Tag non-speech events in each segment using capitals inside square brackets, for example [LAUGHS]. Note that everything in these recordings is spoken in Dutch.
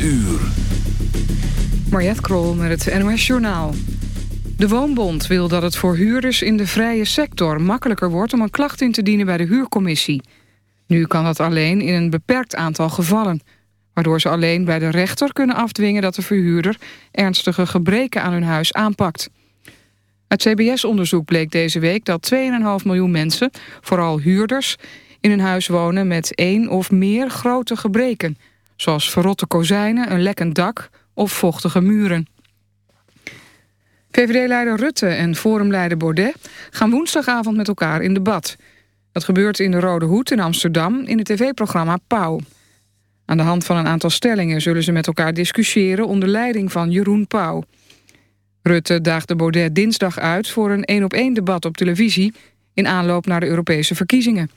uur. Mariette Krol met het NOS Journaal. De Woonbond wil dat het voor huurders in de vrije sector makkelijker wordt... om een klacht in te dienen bij de huurcommissie. Nu kan dat alleen in een beperkt aantal gevallen... waardoor ze alleen bij de rechter kunnen afdwingen dat de verhuurder... ernstige gebreken aan hun huis aanpakt. Uit CBS-onderzoek bleek deze week dat 2,5 miljoen mensen, vooral huurders... in een huis wonen met één of meer grote gebreken... zoals verrotte kozijnen, een lekkend dak of vochtige muren. VVD-leider Rutte en forumleider Baudet gaan woensdagavond met elkaar in debat. Dat gebeurt in de Rode Hoed in Amsterdam in het tv-programma Pauw. Aan de hand van een aantal stellingen zullen ze met elkaar discussiëren onder leiding van Jeroen Pauw. Rutte daagde Baudet dinsdag uit voor een één-op-één debat op televisie... in aanloop naar de Europese verkiezingen.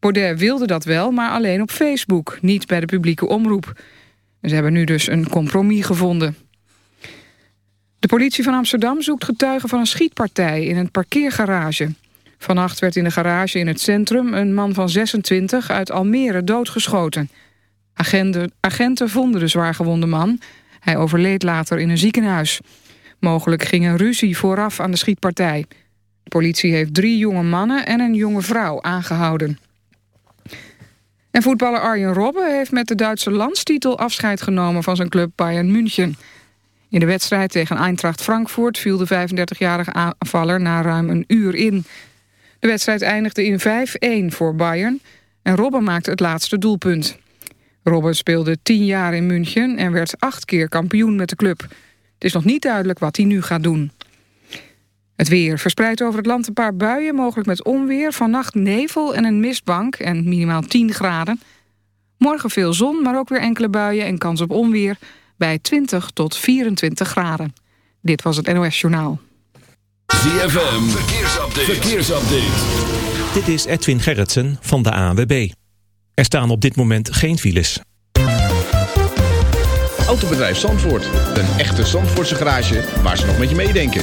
Baudet wilde dat wel, maar alleen op Facebook, niet bij de publieke omroep. Ze hebben nu dus een compromis gevonden. De politie van Amsterdam zoekt getuigen van een schietpartij in een parkeergarage. Vannacht werd in de garage in het centrum een man van 26 uit Almere doodgeschoten. Agenten, vonden de zwaargewonde man. Hij overleed later in een ziekenhuis. Mogelijk ging een ruzie vooraf aan de schietpartij. De politie heeft drie jonge mannen en een jonge vrouw aangehouden. En voetballer Arjen Robben heeft met de Duitse landstitel afscheid genomen van zijn club Bayern München. In de wedstrijd tegen Eintracht Frankfurt viel de 35-jarige aanvaller na ruim een uur in. De wedstrijd eindigde in 5-1 voor Bayern en Robben maakte het laatste doelpunt. Robben speelde tien jaar in München en werd acht keer kampioen met de club. Het is nog niet duidelijk wat hij nu gaat doen. Het weer verspreidt over het land een paar buien, mogelijk met onweer. Vannacht nevel en een mistbank en minimaal 10 graden. Morgen veel zon, maar ook weer enkele buien en kans op onweer... bij 20 tot 24 graden. Dit was het NOS Journaal. ZFM, verkeersupdate. verkeersupdate. Dit is Edwin Gerritsen van de ANWB. Er staan op dit moment geen files. Autobedrijf Zandvoort. Een echte Zandvoortse garage waar ze nog met je meedenken.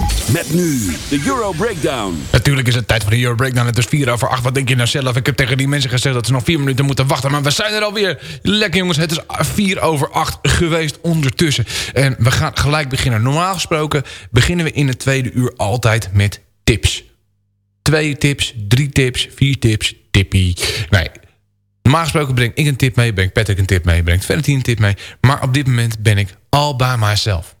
Met nu de Euro Breakdown. Natuurlijk is het tijd voor de Euro Breakdown. Het is 4 over 8. Wat denk je nou zelf? Ik heb tegen die mensen gezegd dat ze nog 4 minuten moeten wachten. Maar we zijn er alweer. Lekker jongens. Het is 4 over 8 geweest ondertussen. En we gaan gelijk beginnen. Normaal gesproken beginnen we in het tweede uur altijd met tips. Twee tips, drie tips, vier tips, tippie. Nee, normaal gesproken breng ik een tip mee, brengt Patrick een tip mee, brengt Valentin een tip mee. Maar op dit moment ben ik al bij mijzelf.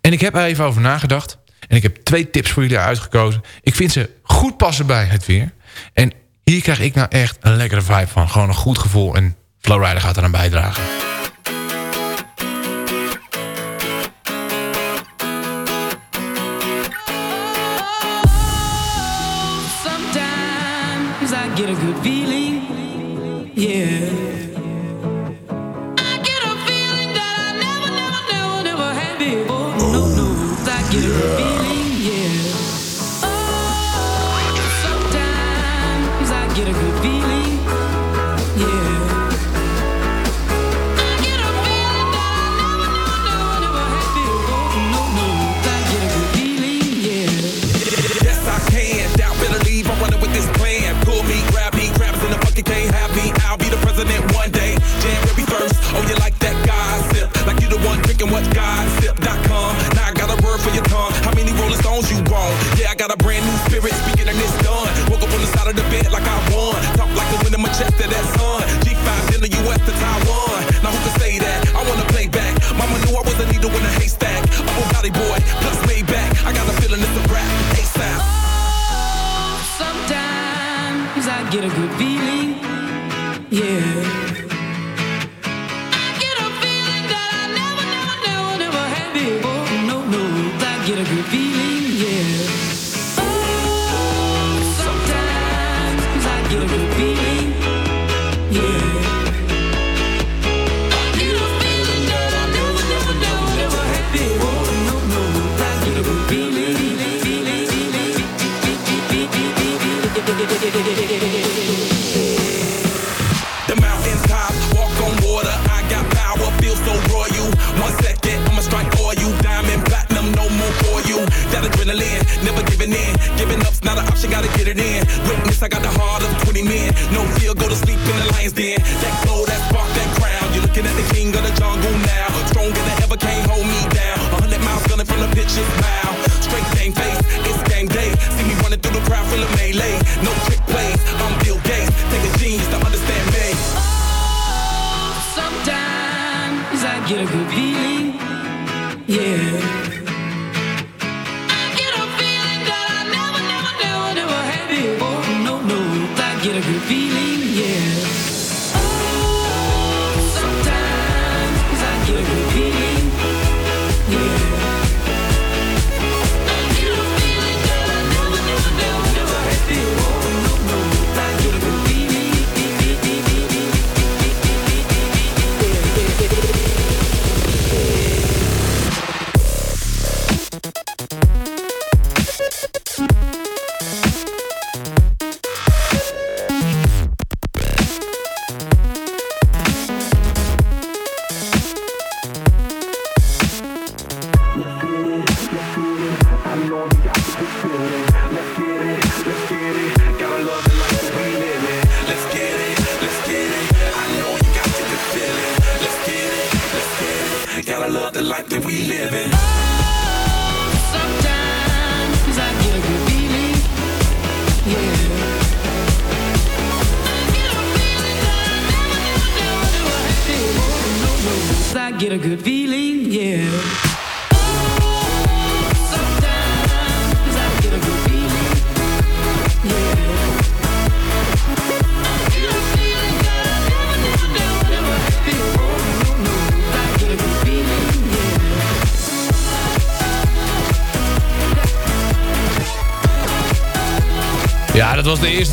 En ik heb er even over nagedacht. En ik heb twee tips voor jullie uitgekozen. Ik vind ze goed passen bij het weer. En hier krijg ik nou echt een lekkere vibe van. Gewoon een goed gevoel. En Flowrider gaat eraan bijdragen. Yeah. I get a feeling that I never, never, never. spirits be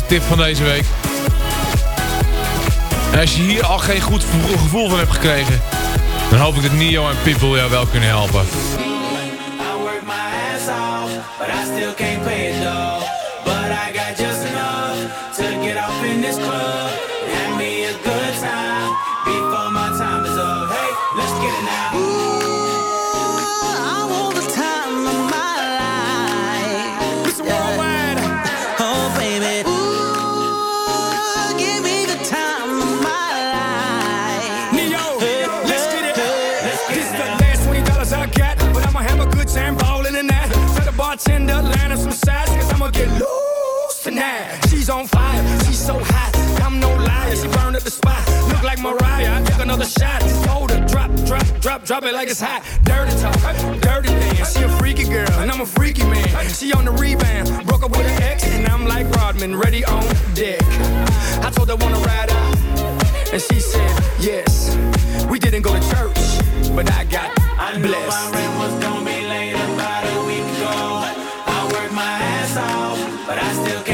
tip van deze week. En als je hier al geen goed gevoel van hebt gekregen... dan hoop ik dat Nio en Pitbull jou wel kunnen helpen. a shot. Hold it, drop, drop, drop, drop it like it's hot. Dirty talk, dirty dance. She a freaky girl, and I'm a freaky man. She on the rebound, broke up with an ex, and I'm like Rodman, ready on deck. I told her wanna ride out, and she said yes. We didn't go to church, but I got I blessed. Knew my was gonna be late about a week ago. I worked my ass off, but I still can't.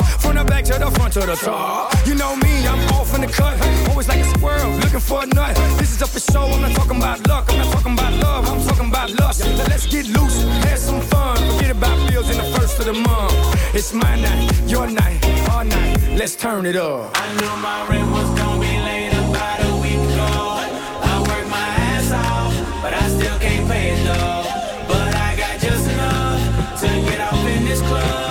To the top. You know me, I'm off in the cut. Always like a squirrel, looking for a nut. This is up for show, I'm not talking about luck. I'm not talking about love, I'm talking about lust. Now let's get loose, have some fun. Forget about bills in the first of the month. It's my night, your night, our night. Let's turn it up. I knew my rent was gonna be late about a week ago. I worked my ass off, but I still can't pay it though. But I got just enough to get off in this club.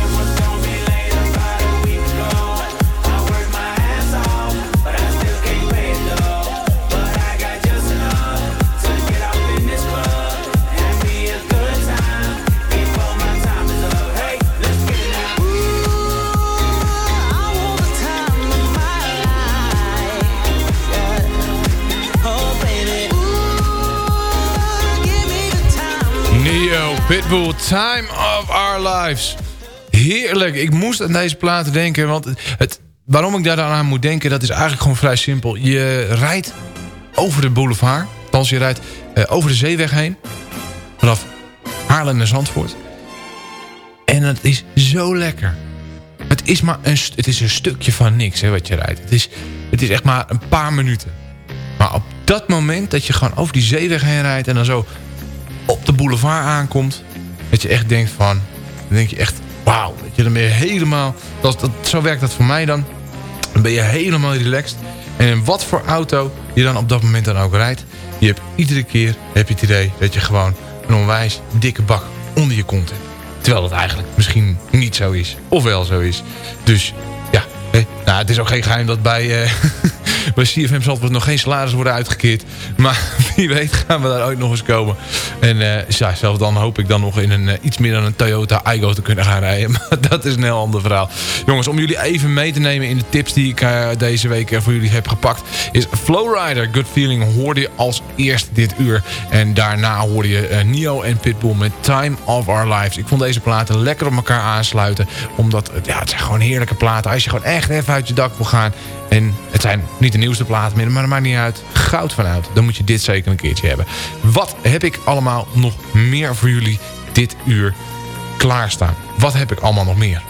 Pitbull, Time of Our Lives. Heerlijk. Ik moest aan deze platen denken. Want het, waarom ik daar aan moet denken, dat is eigenlijk gewoon vrij simpel. Je rijdt over de boulevard. Althans, je rijdt eh, over de zeeweg heen. Vanaf Haarlem naar Zandvoort. En het is zo lekker. Het is maar een, het is een stukje van niks hè, wat je rijdt. Het is, het is echt maar een paar minuten. Maar op dat moment dat je gewoon over die zeeweg heen rijdt... en dan zo op de boulevard aankomt... dat je echt denkt van... dan denk je echt, wauw. weet je, Dan ben je helemaal... Dat, dat, zo werkt dat voor mij dan. Dan ben je helemaal relaxed. En in wat voor auto je dan op dat moment dan ook rijdt... je hebt iedere keer heb je het idee dat je gewoon... een onwijs dikke bak onder je kont hebt. Terwijl het eigenlijk misschien niet zo is. Of wel zo is. Dus ja, hè? Nou, het is ook geen geheim dat bij, eh [LAUGHS] bij CFM Zandvoort nog geen salaris worden uitgekeerd. Maar [LAUGHS] wie weet gaan we daar ooit nog eens komen. En eh ja, zelfs dan hoop ik dan nog in een eh, iets meer dan een Toyota Aygo te kunnen gaan rijden. [LAUGHS] Maar dat is een heel ander verhaal. Jongens, om jullie even mee te nemen in de tips die ik eh, deze week voor jullie heb gepakt. Is Flowrider, Good Feeling, hoorde je als eerst dit uur. En daarna hoorde je Neo en Pitbull met Time of Our Lives. Ik vond deze platen lekker op elkaar aansluiten. Omdat ja, het zijn gewoon heerlijke platen. Als je gewoon echt even uit je dak wil gaan. En het zijn niet de nieuwste platen meer, maar dat maakt niet uit. Goud van oud. Dan moet je dit zeker een keertje hebben. Wat heb ik allemaal nog meer voor jullie dit uur klaarstaan? Wat heb ik allemaal nog meer?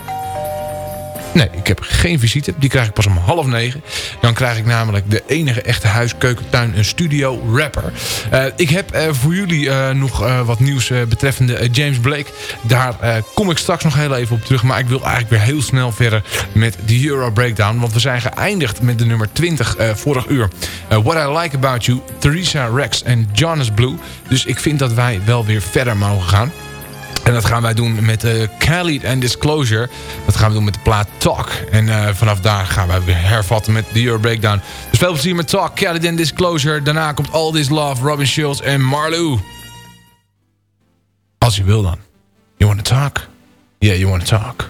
Nee, ik heb geen visite. Die krijg ik pas om half negen. Dan krijg ik namelijk de enige echte huis, keuken, tuin en studio rapper. Eh, ik heb eh, voor jullie eh, nog wat nieuws betreffende James Blake. Daar kom ik straks nog heel even op terug. Maar ik wil eigenlijk weer heel snel verder met de Euro Breakdown. Want we zijn geëindigd met de nummer 20 eh, vorig uur. What I Like About You, Theresa Rex en Jonas Blue. Dus ik vind dat wij wel weer verder mogen gaan. En dat gaan wij doen met uh, Khalid en Disclosure. Dat gaan we doen met de plaat Talk. En uh, vanaf daar gaan wij weer hervatten met de Euro Breakdown. Dus veel plezier met Talk, Khalid en Disclosure. Daarna komt All This Love, Robin Schulz en Marlou. Als je wil dan. You wanna talk? Yeah, you wanna talk.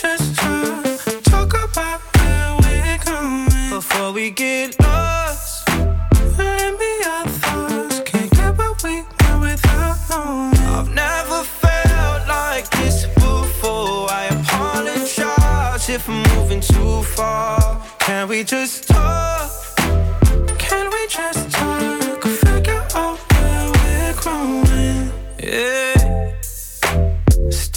just trying to talk about where we're going before we get lost. Let me our thoughts, can't get what we want without knowing. I've never felt like this before. I apologize if I'm moving too far. Can we just talk? Can we just talk? Figure out where we're going. Yeah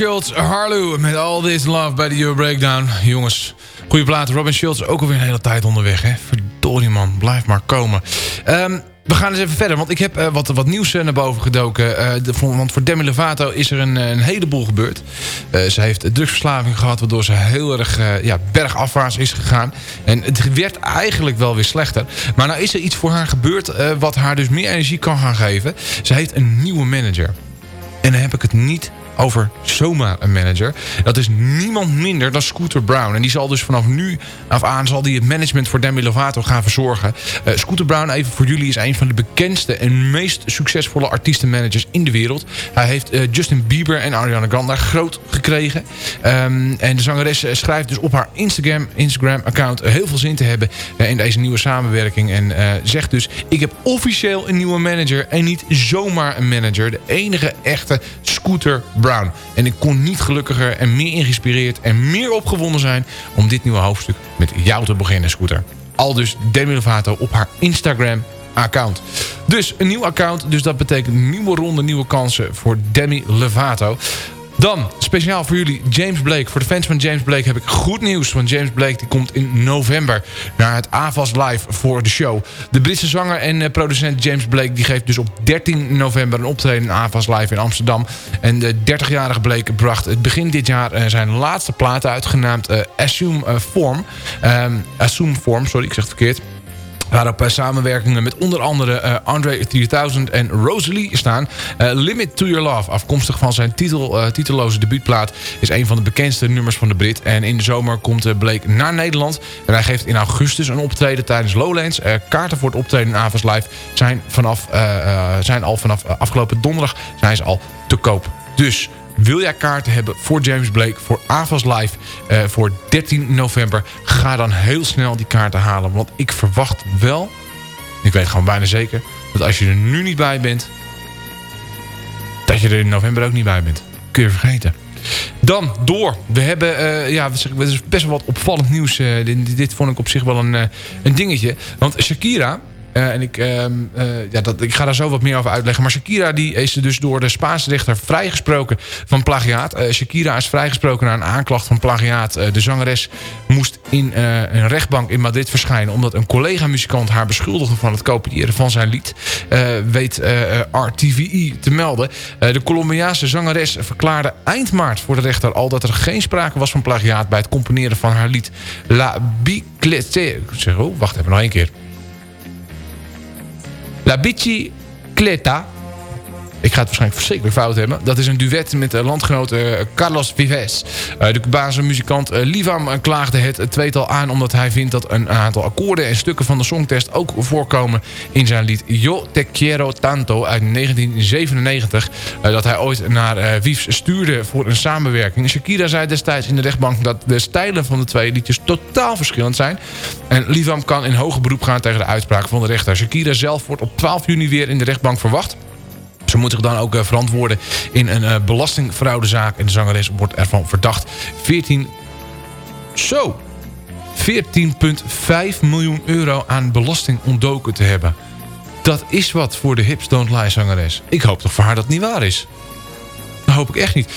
Schultz, Harlow met All This Love bij de Euro Breakdown. Jongens, goede plaat. Robin Schultz ook alweer een hele tijd onderweg. Hè? Verdorie man, blijf maar komen. Ehm, we gaan eens even verder, want ik heb eh, wat, wat nieuws eh, naar boven gedoken. Eh, de, want voor Demi Lovato is er een, een heleboel gebeurd. Ze heeft drugsverslaving gehad, waardoor ze heel erg ja, bergafwaarts is gegaan. En het werd eigenlijk wel weer slechter. Maar nou is er iets voor haar gebeurd wat haar dus meer energie kan gaan geven. Ze heeft een nieuwe manager. En dan heb ik het niet over zomaar een manager. Dat is niemand minder dan Scooter Brown. En die zal dus vanaf nu af aan zal die het management voor Demi Lovato gaan verzorgen. Eh, Scooter Brown, even voor jullie, is een van de bekendste en meest succesvolle artiestenmanagers in de wereld. Hij heeft eh, Justin Bieber en Ariana Grande groot gekregen. Ehm, en de zangeres eh, schrijft dus op haar Instagram, Instagram account heel veel zin te hebben in deze nieuwe samenwerking. En zegt dus, ik heb officieel een nieuwe manager en niet zomaar een manager. De enige echte Scooter Brown. En ik kon niet gelukkiger en meer geïnspireerd en meer opgewonden zijn om dit nieuwe hoofdstuk met jou te beginnen, Scooter. Al dus Demi Lovato op haar Instagram account. Dus een nieuw account, dus dat betekent nieuwe ronde, nieuwe kansen voor Demi Lovato. Dan, speciaal voor jullie, James Blake. Voor de fans van James Blake heb ik goed nieuws. Want James Blake die komt in november naar het AVAS Live voor de show. De Britse zanger en eh, producent James Blake... die geeft dus op 13 november een optreden in AVAS Live in Amsterdam. En de 30-jarige Blake bracht het begin dit jaar... eh, zijn laatste plaat uit, genaamd eh, Assume eh, Form. Ehm, Assume Form, sorry, ik zeg het verkeerd. Waarop eh, samenwerkingen met onder andere eh, Andre 3000 en Rosalie staan. Eh, Limit to Your Love, afkomstig van zijn titel, titelloze debuutplaat... is een van de bekendste nummers van de Brit. En in de zomer komt Blake naar Nederland. En hij geeft in augustus een optreden tijdens Lowlands. Kaarten voor het optreden in Avas Live zijn, vanaf, zijn al vanaf afgelopen donderdag zijn al te koop. Dus... Wil jij kaarten hebben voor James Blake, voor AVAS Live, eh, voor 13 november? Ga dan heel snel die kaarten halen. Want ik verwacht wel, ik weet gewoon bijna zeker... dat als je er nu niet bij bent... dat je er in november ook niet bij bent. Kun je vergeten. Dan door. We hebben, eh, ja, het is best wel wat opvallend nieuws. eh, dit, vond ik op zich wel een, een dingetje. Want Shakira, eh, en ik, ehm, eh, ja, dat, ik ga daar zo wat meer over uitleggen. Maar Shakira die is dus door de Spaanse rechter vrijgesproken van plagiaat. Eh, Shakira is vrijgesproken na een aanklacht van plagiaat. De zangeres moest in een rechtbank in Madrid verschijnen... omdat een collega-muzikant haar beschuldigde van het kopiëren van zijn lied. Weet RTVI te melden. De Colombiaanse zangeres verklaarde eind maart voor de rechter al... dat er geen sprake was van plagiaat bij het componeren van haar lied... La Bicicleta. Zeg, oh, wacht even, nog één keer. La Bicicleta. Ik ga het waarschijnlijk verschrikkelijk fout hebben. Dat is een duet met de landgenoot eh, Carlos Vives. Eh, de Cubaanse muzikant eh, Livam eh, klaagde het eh, tweetal aan... omdat hij vindt dat een aantal akkoorden en stukken van de songtest... ook voorkomen in zijn lied Yo Te Quiero Tanto uit 1997... eh, dat hij ooit naar eh Vives stuurde voor een samenwerking. Shakira zei destijds in de rechtbank dat de stijlen van de twee liedjes totaal verschillend zijn. En Livam kan in hoger beroep gaan tegen de uitspraak van de rechter. Shakira zelf wordt op 12 juni weer in de rechtbank verwacht... Ze moeten zich dan ook eh, verantwoorden in een eh, belastingfraudezaak. En de zangeres wordt ervan verdacht 14... Zo! 14,5 miljoen euro aan belasting ontdoken te hebben. Dat is wat voor de Hips Don't Lie zangeres. Ik hoop toch voor haar dat het niet waar is. Dat hoop ik echt niet.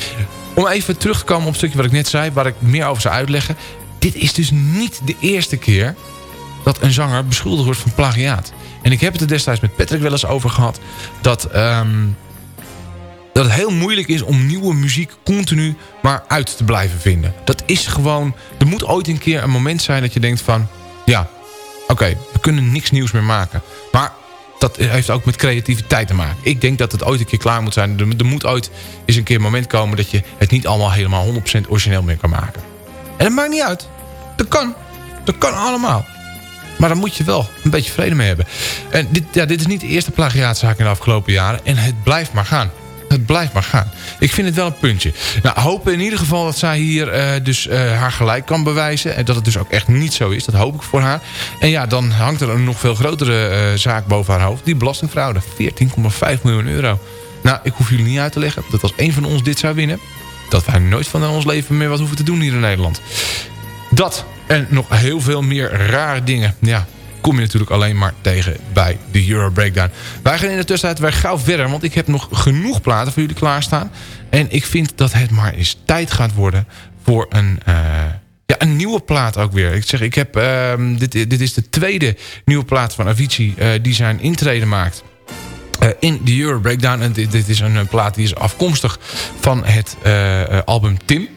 Om even terug te komen op het stukje wat ik net zei... waar ik meer over zou uitleggen. Dit is dus niet de eerste keer dat een zanger beschuldigd wordt van plagiaat. En ik heb het er destijds met Patrick wel eens over gehad... dat, ehm, dat het heel moeilijk is om nieuwe muziek continu maar uit te blijven vinden. Dat is gewoon... Er moet ooit een keer een moment zijn dat je denkt van... ja, oké, we kunnen niks nieuws meer maken. Maar dat heeft ook met creativiteit te maken. Ik denk dat het ooit een keer klaar moet zijn. Er, er moet ooit eens een keer een moment komen... dat je het niet allemaal helemaal 100% origineel meer kan maken. En dat maakt niet uit. Dat kan. Dat kan allemaal. Maar daar moet je wel een beetje vrede mee hebben. En dit, ja, dit is niet de eerste plagiaatzaak in de afgelopen jaren. En het blijft maar gaan. Het blijft maar gaan. Ik vind het wel een puntje. Nou, hopen in ieder geval dat zij hier eh, dus eh, haar gelijk kan bewijzen. En dat het dus ook echt niet zo is. Dat hoop ik voor haar. En ja, dan hangt er een nog veel grotere eh, zaak boven haar hoofd. Die belastingfraude. 14,5 miljoen euro. Nou, ik hoef jullie niet uit te leggen dat als één van ons dit zou winnen... dat wij nooit van ons leven meer wat hoeven te doen hier in Nederland. Dat en nog heel veel meer rare dingen. Ja, kom je natuurlijk alleen maar tegen bij de Euro Breakdown. Wij gaan in de tussentijd weer gauw verder, want ik heb nog genoeg platen voor jullie klaarstaan. En ik vind dat het maar eens tijd gaat worden voor een... eh, ja, een nieuwe plaat ook weer. Ik zeg, ik heb, ehm, dit, dit is de tweede nieuwe plaat van Avicii eh, die zijn intrede maakt. eh, in de Euro Breakdown. En dit, dit is een, plaat die is afkomstig van het album Tim.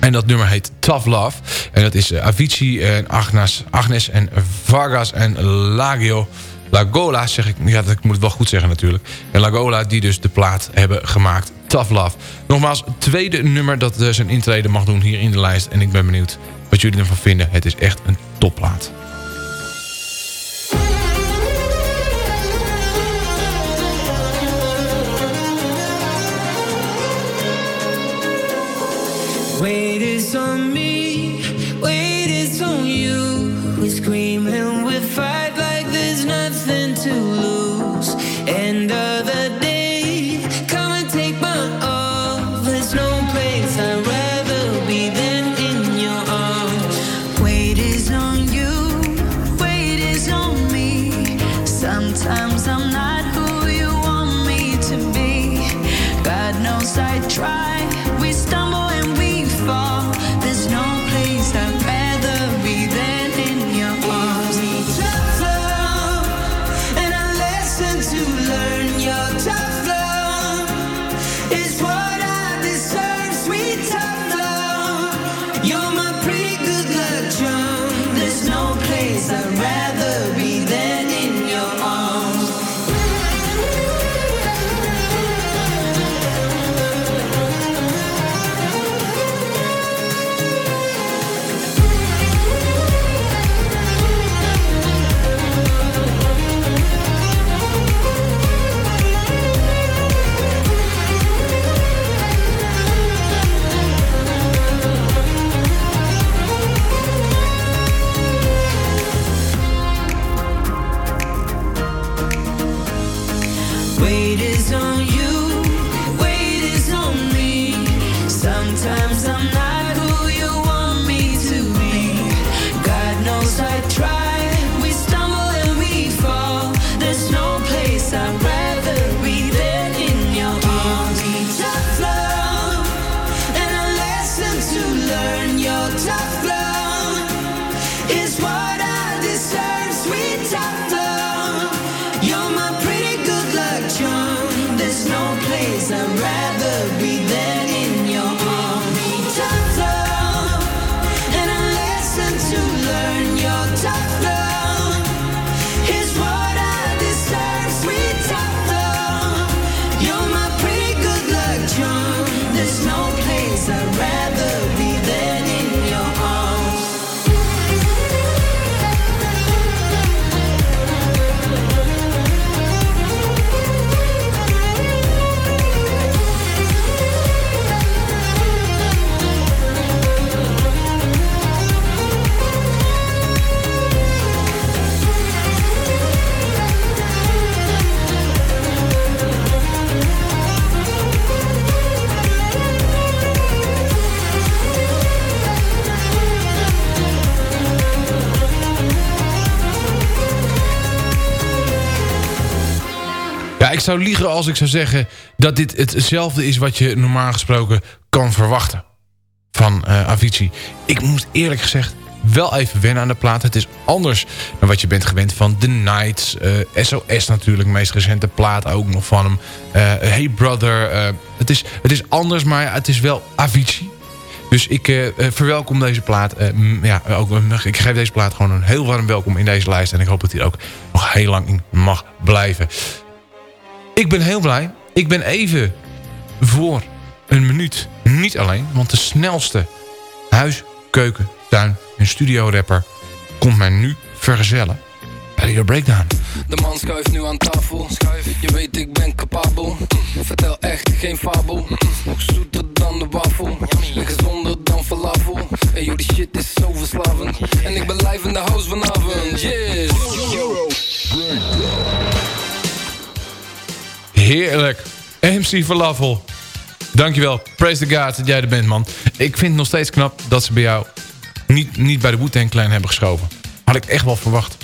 En dat nummer heet Tough Love. En dat is eh, Avicii en Agnes, Agnes en Vargas en Lagio. Lagola zeg ik, ja ik moet het wel goed zeggen natuurlijk. En Lagola die dus de plaat hebben gemaakt. Tough Love. Nogmaals, tweede nummer dat eh, zijn intrede mag doen hier in de lijst. En ik ben benieuwd wat jullie ervan vinden. Het is echt een topplaat. Wait is on me, zou liegen als ik zou zeggen dat dit hetzelfde is wat je normaal gesproken kan verwachten van eh, Avicii. Ik moet eerlijk gezegd wel even wennen aan de plaat. Het is anders dan wat je bent gewend van The Nights. eh, SOS natuurlijk, meest recente plaat ook nog van hem. Eh, hey Brother. eh, het, is, het is anders, maar het is wel Avicii. Dus ik eh, eh, verwelkom deze plaat. eh, ja, ook, eh, ik geef deze plaat gewoon een heel warm welkom in deze lijst. En ik hoop dat hij ook nog heel lang in mag blijven. Ik ben heel blij. Ik ben even voor een minuut niet alleen. Want de snelste huis, keuken, tuin en studio rapper komt mij nu vergezellen bij Breakdown. De man schuift nu aan tafel. Je weet ik ben capabel. Vertel echt geen fabel. Nog zoeter dan de wafel. En gezonder dan falafel. En joh, die shit is zo verslavend. En ik ben live in de house vanavond. Yes. Heerlijk. MC Falafel. Dankjewel. Praise the God dat jij er bent, man. Ik vind het nog steeds knap dat ze bij jou niet, niet bij de Wu-Tang Clan hebben geschoven. Had ik echt wel verwacht.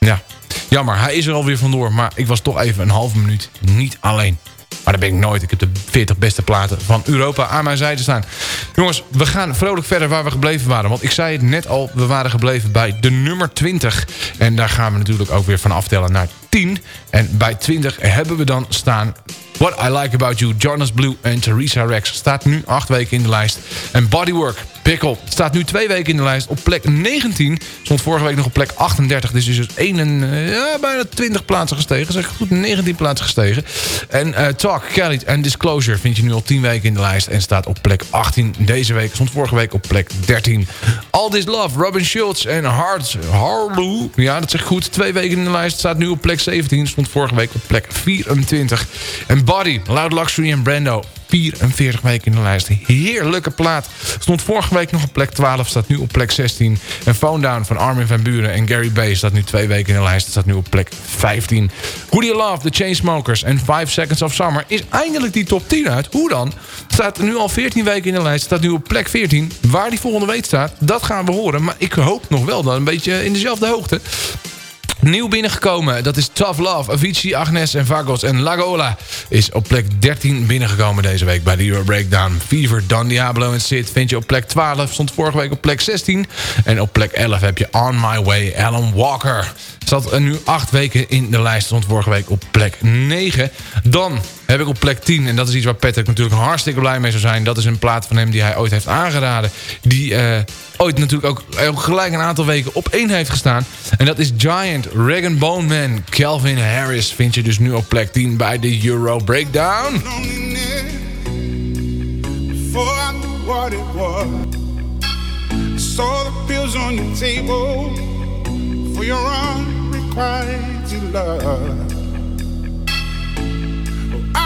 Ja, jammer. Hij is er alweer vandoor. Maar ik was toch even een halve minuut niet alleen. Maar dat ben ik nooit. Ik heb de 40 beste platen van Europa aan mijn zijde staan. Jongens, we gaan vrolijk verder waar we gebleven waren. Want ik zei het net al, we waren gebleven bij de nummer 20. En daar gaan we natuurlijk ook weer van aftellen naar 10. En bij 20 hebben we dan staan... What I Like About You, Jonas Blue en Theresa Rex. Staat nu 8 weken in de lijst. En Bodywork, Pickle, staat nu 2 weken in de lijst. Op plek 19. Stond vorige week nog op plek 38. Dus is dus 1 en, eh, ja, bijna 20 plaatsen gestegen. Zeg goed, 19 plaatsen gestegen. En eh, Talk, Kelly en Disclosure vind je nu al 10 weken in de lijst. En staat op plek 18 deze week. Stond vorige week op plek 13. All This Love, Robin Schultz en Hard, Harlow. Ja, dat zeg ik goed. Twee weken in de lijst. Staat nu op plek 17. Stond vorige week op plek 24. En Body, Loud Luxury en Brando. 44 weken in de lijst. Heerlijke plaat. Stond vorige week nog op plek 12. Staat nu op plek 16. En Phone Down van Armin van Buren en Gary Bay staat nu twee weken in de lijst. Staat nu op plek 15. Who Do You Love, The Chainsmokers en 5 Seconds of Summer. Is eindelijk die top 10 uit. Hoe dan? Staat nu al 14 weken in de lijst. Staat nu op plek 14. Waar die volgende week staat, dat gaan we horen. Maar ik hoop nog wel dan een beetje in dezelfde hoogte. Nieuw binnengekomen, dat is Tough Love. Avicii, Agnes en Vagos en Lagola is op plek 13 binnengekomen deze week bij de Euro Breakdown. Fever, Don Diablo en Sid vind je op plek 12. Stond vorige week op plek 16. En op plek 11 heb je On My Way, Alan Walker. Zat nu 8 weken in de lijst. Stond vorige week op plek 9. Dan heb ik op plek 10. En dat is iets waar Patrick natuurlijk hartstikke blij mee zou zijn. Dat is een plaat van hem die hij ooit heeft aangeraden. Die uh, ooit natuurlijk ook, gelijk een aantal weken op één heeft gestaan. En dat is Giant, Regan Bone Man, Calvin Harris. Vind je dus nu op plek 10 bij de Euro Breakdown. Before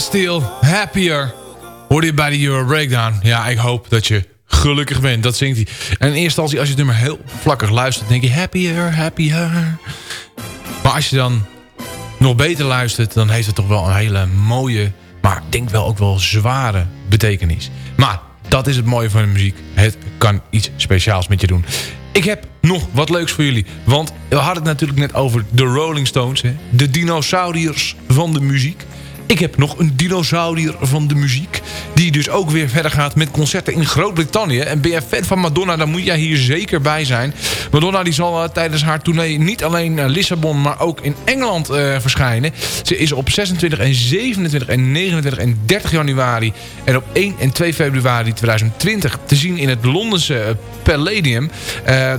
Bastille, Happier. Hoorde je bij de Euro Breakdown? Ja, ik hoop dat je gelukkig bent. Dat zingt hij. En in eerste instantie, als je het nummer heel vlakkig luistert... denk je happier, happier. Maar als je dan nog beter luistert... dan heeft het toch wel een hele mooie... maar denk wel ook wel zware betekenis. Maar dat is het mooie van de muziek. Het kan iets speciaals met je doen. Ik heb nog wat leuks voor jullie. Want we hadden het natuurlijk net over de Rolling Stones. De dinosauriërs van de muziek. Ik heb nog een dinosaurier van de muziek. Die dus ook weer verder gaat met concerten in Groot-Brittannië. En ben je fan van Madonna, dan moet jij hier zeker bij zijn. Madonna die zal eh, tijdens haar tournee niet alleen naar Lissabon... maar ook in Engeland eh, verschijnen. Ze is op 26 en 27 en 29 en 30 januari... en op 1 en 2 februari 2020 te zien in het Londense eh, Palladium.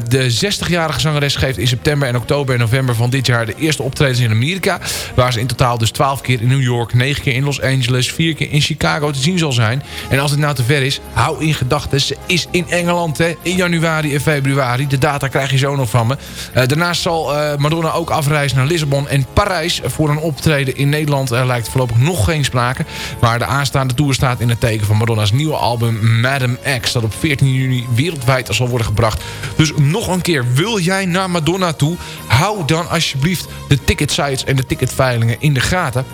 De 60-jarige zangeres geeft in september en oktober en november van dit jaar... de eerste optredens in Amerika. Waar ze in totaal dus 12 keer in New York, 9 keer in Los Angeles... 4 keer in Chicago te zien zal zijn. En als het nou te ver is, hou in gedachten... ze is in Engeland hè, in januari en februari. De data krijg je zo nog van me. Eh, daarnaast zal eh, Madonna ook afreizen naar Lissabon en Parijs... voor een optreden in Nederland Er lijkt voorlopig nog geen sprake. Maar de aanstaande tour staat in het teken van Madonna's nieuwe album Madam X... dat op 14 juni wereldwijd zal worden gebracht. Dus nog een keer, wil jij naar Madonna toe? Hou dan alsjeblieft de ticketsites en de ticketveilingen in de gaten.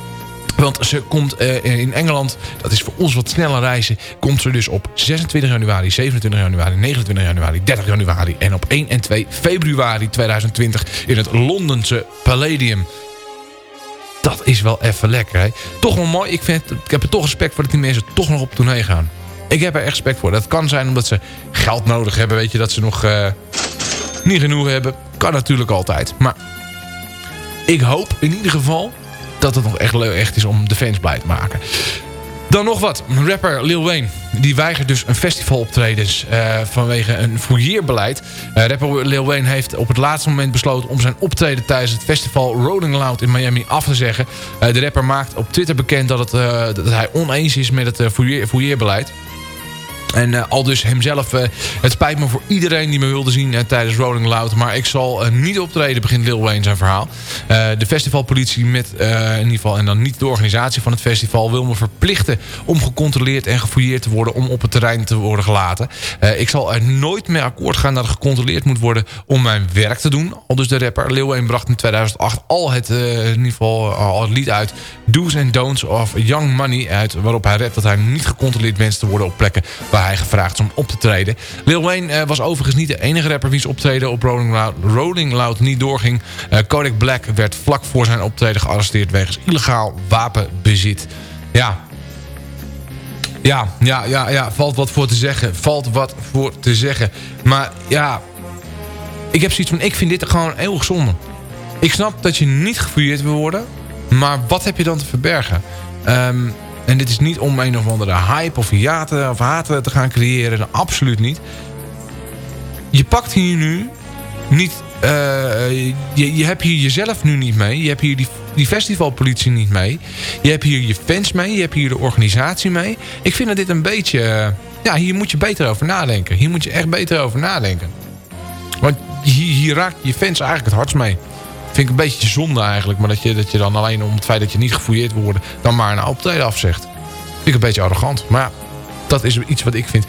Want ze komt eh, in Engeland, dat is voor ons wat sneller reizen... komt ze dus op 26 januari, 27 januari, 29 januari, 30 januari... en op 1 en 2 februari 2020 in het Londense Palladium. Dat is wel even lekker, hè? Toch wel mooi. Ik, vind, ik heb er toch respect voor dat die mensen toch nog op tournee gaan. Ik heb er echt respect voor. Dat kan zijn omdat ze geld nodig hebben. Weet je, dat ze nog eh, niet genoeg hebben. Kan natuurlijk altijd. Maar ik hoop in ieder geval dat het nog echt, leuk- echt is om de fans blij te maken. Dan nog wat. Rapper Lil Wayne. Die weigert dus een festivaloptredens eh, vanwege een fouilleerbeleid. Eh, rapper Lil Wayne heeft op het laatste moment besloten... om zijn optreden tijdens het festival Rolling Loud in Miami af te zeggen. Eh, de rapper maakt op Twitter bekend dat, het, dat hij oneens is met het fouilleer- fouilleerbeleid. En eh, al dus hemzelf, eh, het spijt me voor iedereen die me wilde zien eh, tijdens Rolling Loud. Maar ik zal niet optreden, begint Lil Wayne zijn verhaal. De festivalpolitie met, in ieder geval, en dan niet de organisatie van het festival... wil me verplichten om gecontroleerd en gefouilleerd te worden... om op het terrein te worden gelaten. Ik zal er nooit mee akkoord gaan dat er gecontroleerd moet worden... om mijn werk te doen. Al dus de rapper Lil Wayne bracht in 2008 al het, in ieder geval, al het lied uit... Do's and Don'ts of Young Money uit... waarop hij rapt dat hij niet gecontroleerd wenst te worden op plekken... waar hij gevraagd om op te treden. Lil Wayne eh, was overigens niet de enige rapper... wiens optreden op Rolling Loud, Rolling Loud niet doorging. Eh, Kodak Black werd vlak voor zijn optreden gearresteerd... wegens illegaal wapenbezit. Ja, ja, ja, ja, ja, valt wat voor te zeggen. Valt wat voor te zeggen. Maar ja, ik heb zoiets van, ik vind dit gewoon eeuwig zonde. Ik snap dat je niet gefouilleerd wil worden. Maar wat heb je dan te verbergen? Ehm, en dit is niet om een of andere hype of hiaten of haten te gaan creëren. Absoluut niet. Je pakt hier nu niet... eh, je, je hebt hier jezelf nu niet mee. Je hebt hier die, die festivalpolitie niet mee. Je hebt hier je fans mee. Je hebt hier de organisatie mee. Ik vind dat dit een beetje... eh, ja, hier moet je beter over nadenken. Hier moet je echt beter over nadenken. Want hier, hier raak je je fans eigenlijk het hardst mee. Vind ik een beetje zonde eigenlijk. Maar dat je, dat je dan alleen om het feit dat je niet gefouilleerd worden... dan maar een optreden afzegt. Vind ik een beetje arrogant. Maar ja, dat is iets wat ik vind.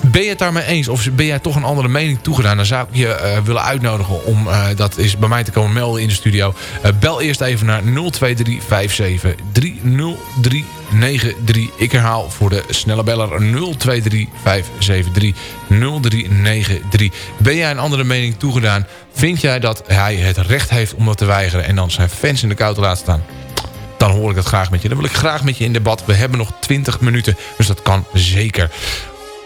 Ben je het daarmee eens? Of ben jij toch een andere mening toegedaan? Dan zou ik je eh, willen uitnodigen om eh, dat is bij mij te komen melden in de studio. Eh, bel eerst even naar 02357 30393. Ik herhaal voor de snelle beller 023573 0393. Ben jij een andere mening toegedaan? Vind jij dat hij het recht heeft om dat te weigeren en dan zijn fans in de kou te laten staan? Dan hoor ik dat graag met je. Dan wil ik graag met je in debat. We hebben nog 20 minuten, dus dat kan zeker.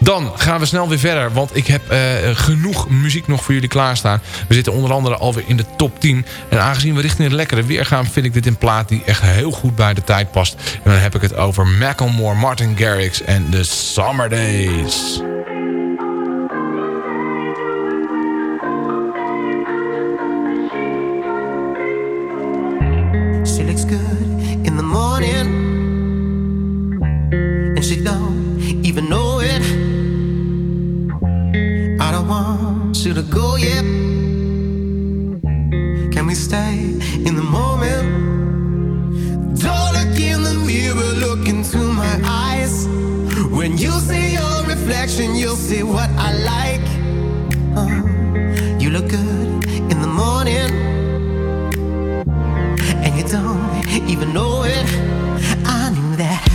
Dan gaan we snel weer verder, want ik heb eh, genoeg muziek nog voor jullie klaarstaan. We zitten onder andere alweer in de top 10. En aangezien we richting het lekkere weer gaan... vind ik dit een plaat die echt heel goed bij de tijd past. En dan heb ik het over Macklemore, Martin Garrix en The Summer Days. Looks good in the morning, and even know it. Want you to go yet. Can we stay in the moment? Don't look in the mirror, look into my eyes. When you see your reflection, you'll see what I like. Uh, you look good in the morning and you don't even know it. I knew that.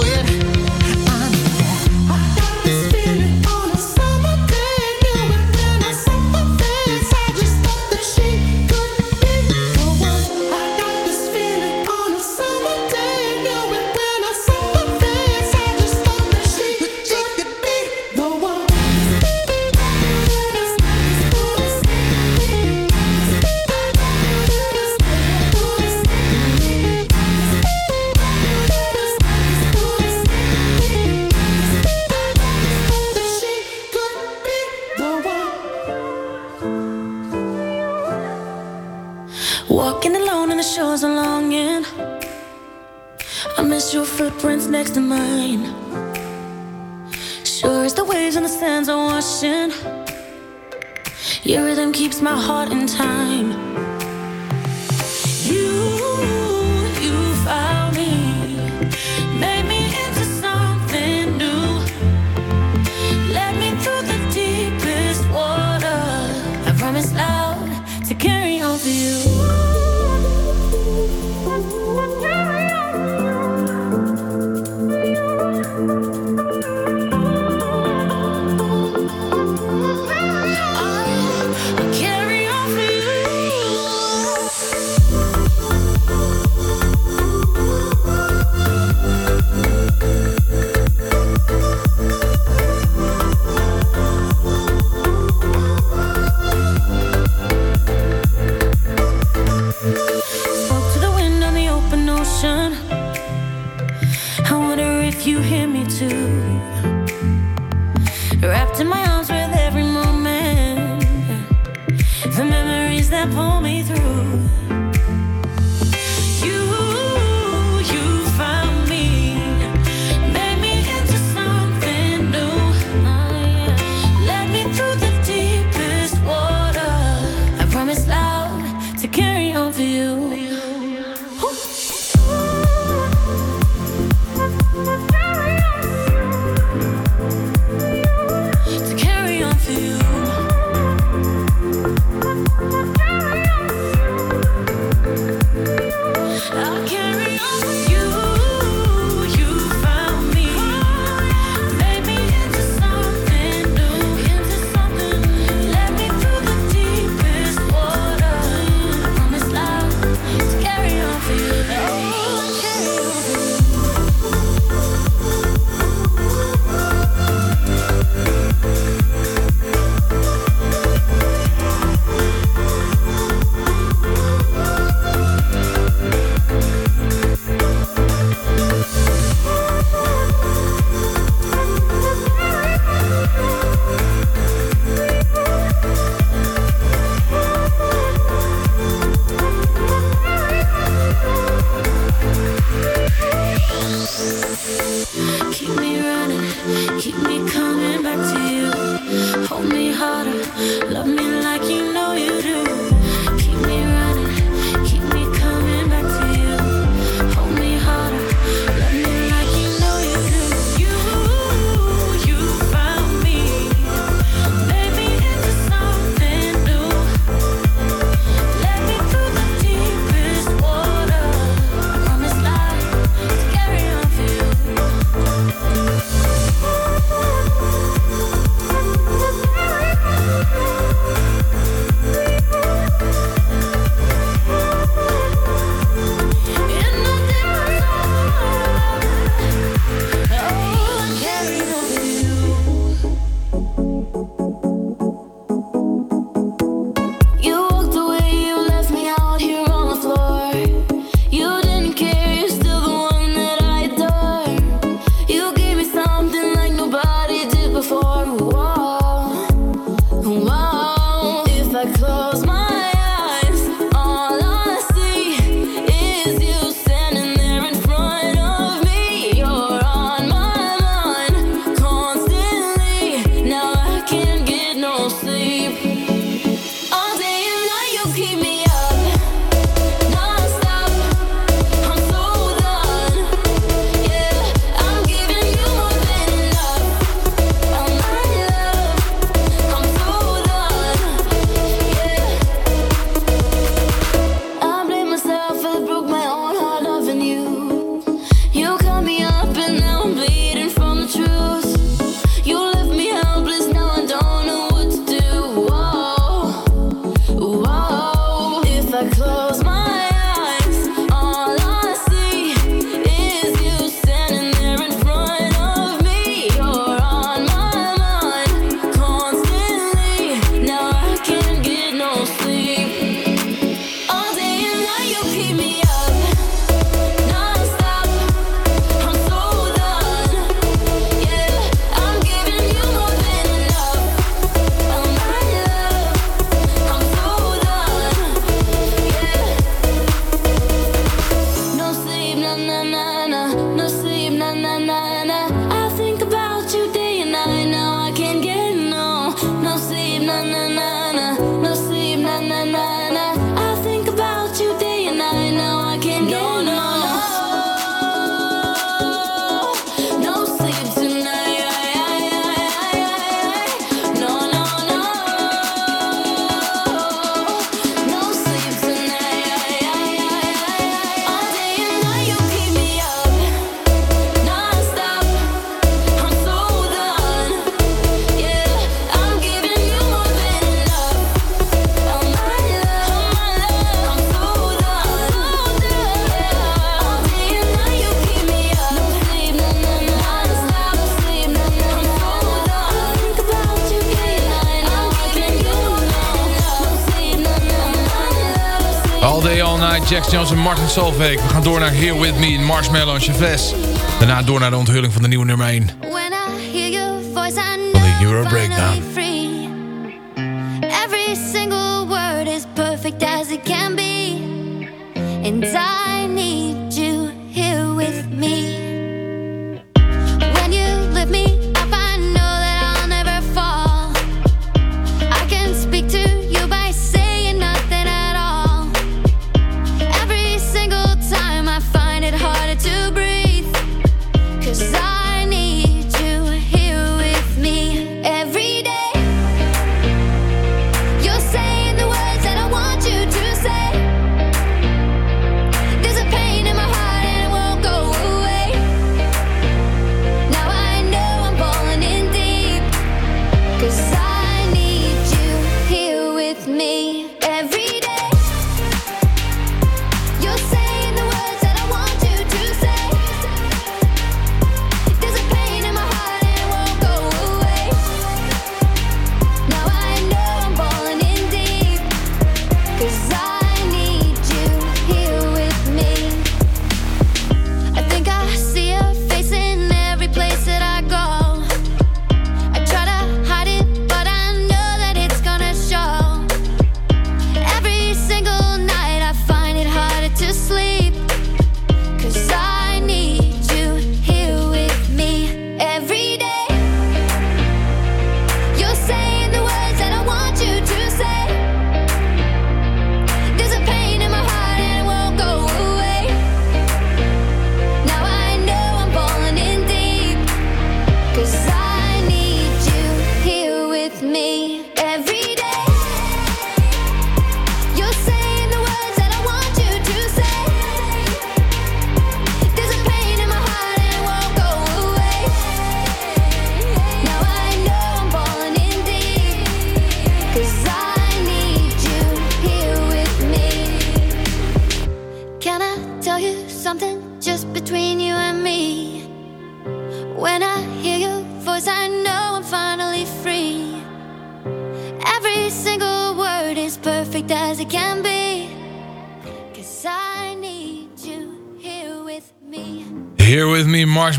Jones en Martin Solveig. We gaan door naar Here With Me, Marshmallow en Chavez. Daarna door naar de onthulling van de nieuwe nummer 1 When I hear your voice, I van de Euro Breakdown.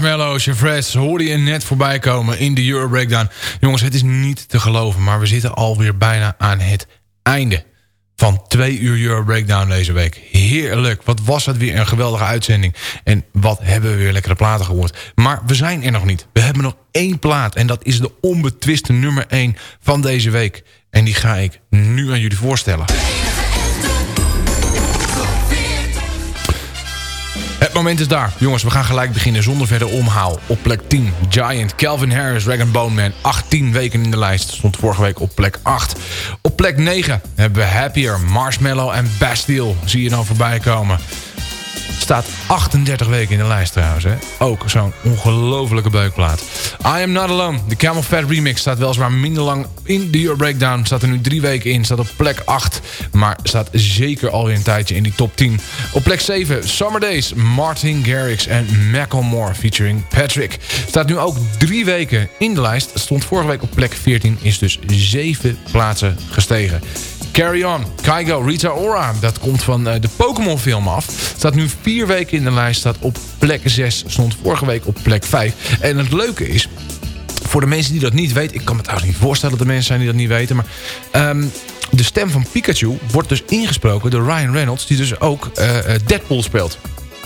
Marshmallow, Chavez. Hoorde je net voorbij komen in de Euro Breakdown. Jongens, het is niet te geloven, maar we zitten alweer bijna aan het einde van twee uur Euro Breakdown deze week. Heerlijk, wat was het weer een geweldige uitzending. En wat hebben we weer lekkere platen gehoord. Maar we zijn er nog niet. We hebben nog één plaat en dat is de onbetwiste nummer één van deze week. En die ga ik nu aan jullie voorstellen. Het moment is daar. Jongens, we gaan gelijk beginnen zonder verder omhaal. Op plek 10, Giant, Calvin Harris, Rag Bone Man. 18 weken in de lijst. Stond vorige week op plek 8. Op plek 9 hebben we Happier, Marshmallow en Bastille. Zie je dan voorbij komen. Staat 38 weken in de lijst trouwens. Hè? Ook zo'n ongelofelijke beukplaat. I Am Not Alone, de Camel Fat remix, staat weliswaar minder lang in de Euro Breakdown. Staat er nu drie weken in, staat op plek 8. Maar staat zeker alweer een tijdje in die top 10. Op plek 7, Summer Days, Martin Garrix en Macklemore featuring Patrick. Staat nu ook drie weken in de lijst. Stond vorige week op plek 14, is dus zeven plaatsen gestegen. Carry On, Kaigo, Rita Ora. Dat komt van eh, de Pokémon film af. Staat nu vier weken in de lijst. Staat op plek 6. Stond vorige week op plek 5. En het leuke is... Voor de mensen die dat niet weten... Ik kan me trouwens niet voorstellen dat er mensen zijn die dat niet weten. Maar ehm, de stem van Pikachu wordt dus ingesproken door Ryan Reynolds. Die dus ook eh, eh, Deadpool speelt.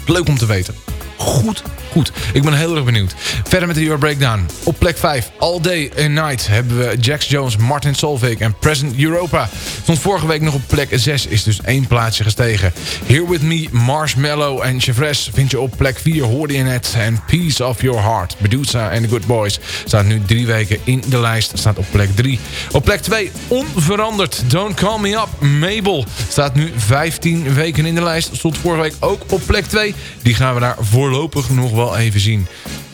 Leuk om te weten. Goed, goed. Ik ben heel erg benieuwd. Verder met de Euro Breakdown. Op plek 5, All Day and Night, hebben we Jax Jones, Martin Solveig en Present Europa. Stond vorige week nog op plek 6, is dus één plaatsje gestegen. Here With Me, Marshmallow en Chevres vind je op plek 4, hoorde je net. En Peace of Your Heart, Medusa en The Good Boys. Staat nu drie weken in de lijst, staat op plek 3. Op plek 2, onveranderd, Don't Call Me Up, Mabel. Staat nu 15 weken in de lijst, stond vorige week ook op plek 2. Die gaan we daar voorlopig nog wel even zien.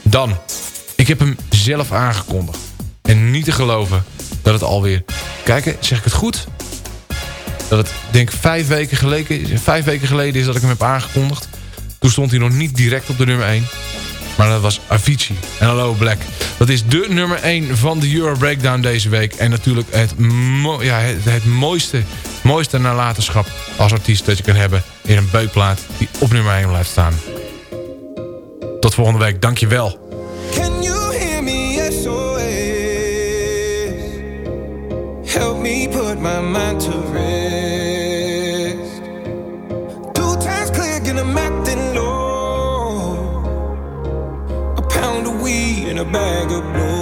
Dan, ik heb hem zelf aangekondigd. En niet te geloven dat het alweer... Kijken, zeg ik het goed? Dat het, denk ik, vijf weken, geleden, weken geleden is dat ik hem heb aangekondigd. Toen stond hij nog niet direct op de nummer 1. Maar dat was Avicii en Hello Black. Dat is de nummer 1 van de Euro Breakdown deze week. En natuurlijk het, ja, het, het, mooiste, mooiste nalatenschap als artiest dat je kan hebben... in een beukplaat die op nummer 1 blijft staan. Tot volgende week. dankjewel. Can you hear me SOS? Help me put my mind to rest. Two times clear, get a Mac then low. A pound of weed in a bag of.